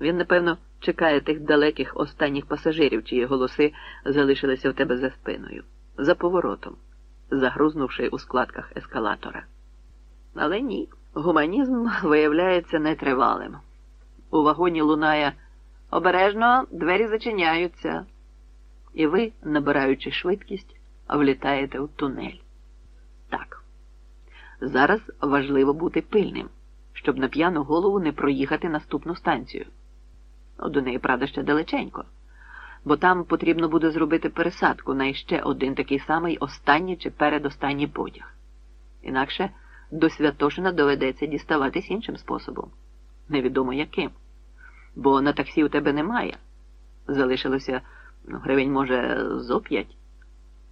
Він, напевно, чекає тих далеких останніх пасажирів, чиї голоси залишилися в тебе за спиною, за поворотом, загрузнувши у складках ескалатора. Але ні, гуманізм виявляється нетривалим. У вагоні лунає обережно двері зачиняються, і ви, набираючи швидкість, влітаєте у тунель. Так, зараз важливо бути пильним, щоб на п'яну голову не проїхати наступну станцію. Ну, До неї, правда, ще далеченько, бо там потрібно буде зробити пересадку на іще один такий самий останній чи передостанній потяг. Інакше до Святошина доведеться діставатись іншим способом. Невідомо яким. Бо на таксі у тебе немає. Залишилося ну, гривень, може, зо п'ять.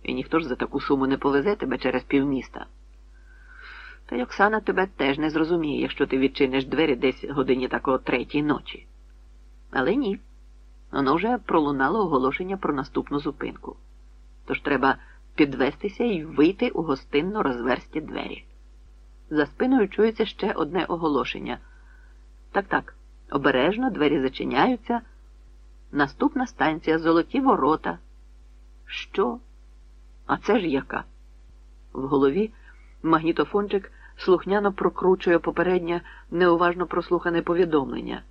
І ніхто ж за таку суму не повезе тебе через півміста. Та й Оксана тебе теж не зрозуміє, якщо ти відчиниш двері десь годині такого третій ночі. Але ні. Воно вже пролунало оголошення про наступну зупинку. Тож треба підвестися і вийти у гостинно розверсті двері. За спиною чується ще одне оголошення. Так, так, обережно двері зачиняються. Наступна станція Золоті ворота. Що? А це ж яка? В голові магнітофончик слухняно прокручує попереднє неуважно прослухане повідомлення.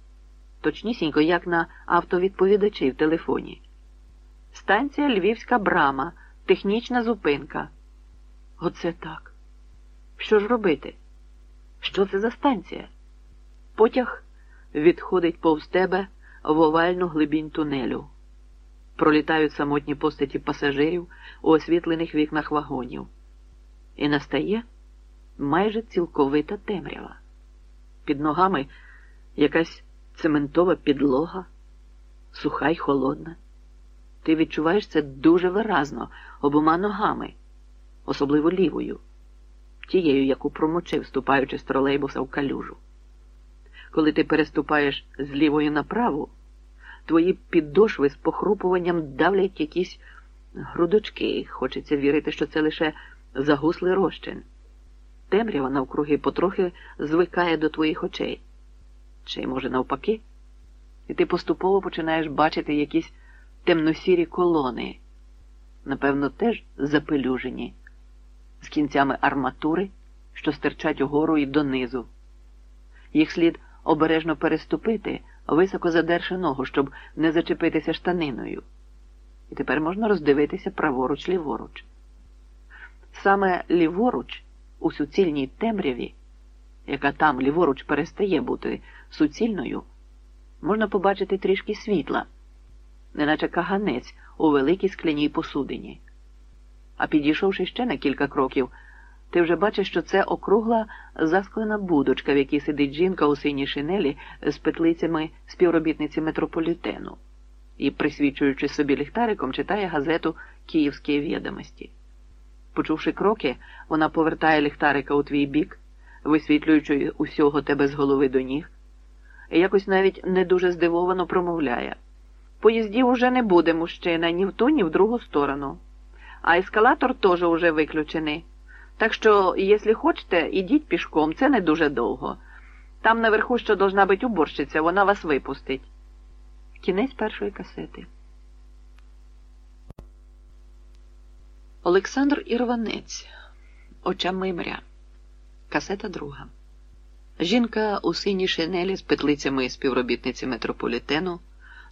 Точнісінько, як на автовідповідачі в телефоні. Станція Львівська брама, технічна зупинка. Оце так. Що ж робити? Що це за станція? Потяг відходить повз тебе в овальну глибінь тунелю. Пролітають самотні постаті пасажирів у освітлених вікнах вагонів. І настає майже цілковита темрява. Під ногами якась цементова підлога, суха й холодна. Ти відчуваєш це дуже виразно обома ногами, особливо лівою, тією, яку промочив, ступаючи з тролейбуса в калюжу. Коли ти переступаєш з лівої на праву, твої підошви з похрупуванням давлять якісь грудочки. Хочеться вірити, що це лише загуслий розчин. Темрява навкруги потрохи звикає до твоїх очей. Чи, може, навпаки? І ти поступово починаєш бачити якісь темносірі колони, напевно, теж запелюжені, з кінцями арматури, що стирчать угору і донизу. Їх слід обережно переступити, високо задерши ногу, щоб не зачепитися штаниною. І тепер можна роздивитися праворуч ліворуч. Саме ліворуч у суцільній темряві, яка там ліворуч перестає бути суцільною, можна побачити трішки світла, неначе каганець у великій скляній посудині. А підійшовши ще на кілька кроків, ти вже бачиш, що це округла засклена будочка, в якій сидить жінка у синій шинелі з петлицями співробітниці метрополітену і, присвічуючи собі ліхтариком, читає газету Київські відомості. Почувши кроки, вона повертає ліхтарика у твій бік, висвітлюючи усього тебе з голови до ніг, якось навіть не дуже здивовано промовляє. Поїздів уже не буде, мужчина, ні в ту, ні в другу сторону. А ескалатор теж уже виключений. Так що, якщо хочете, ідіть пішком, це не дуже довго. Там наверху що должна бути уборщиця, вона вас випустить. Кінець першої касети. Олександр Ірванець. Очами мря. Касета друга. Жінка у синій шинелі з петлицями співробітниці метрополітену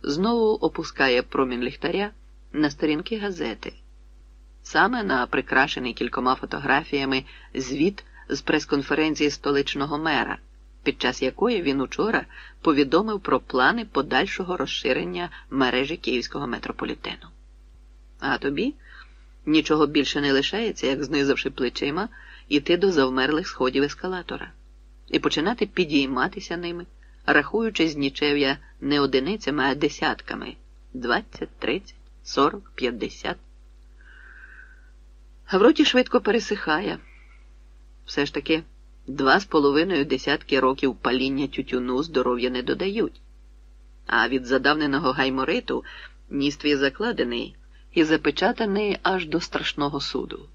знову опускає промінь ліхтаря на сторінки газети. Саме на прикрашений кількома фотографіями звіт з прес-конференції столичного мера, під час якої він учора повідомив про плани подальшого розширення мережі київського метрополітену. А тобі нічого більше не лишається, як знизивши плечима, іти до завмерлих сходів ескалатора і починати підійматися ними, рахуючи з нічев'я не одиницями, а десятками двадцять, тридцять, сорок, п'ятдесят. А в роті швидко пересихає. Все ж таки, два з половиною десятки років паління тютюну здоров'я не додають. А від задавненого гаймориту ніс твій закладений і запечатаний аж до страшного суду.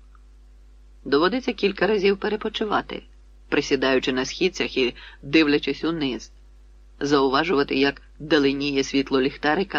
Доводиться кілька разів перепочивати, присідаючи на східцях і дивлячись униз, зауважувати, як даленіє світло ліхтарика,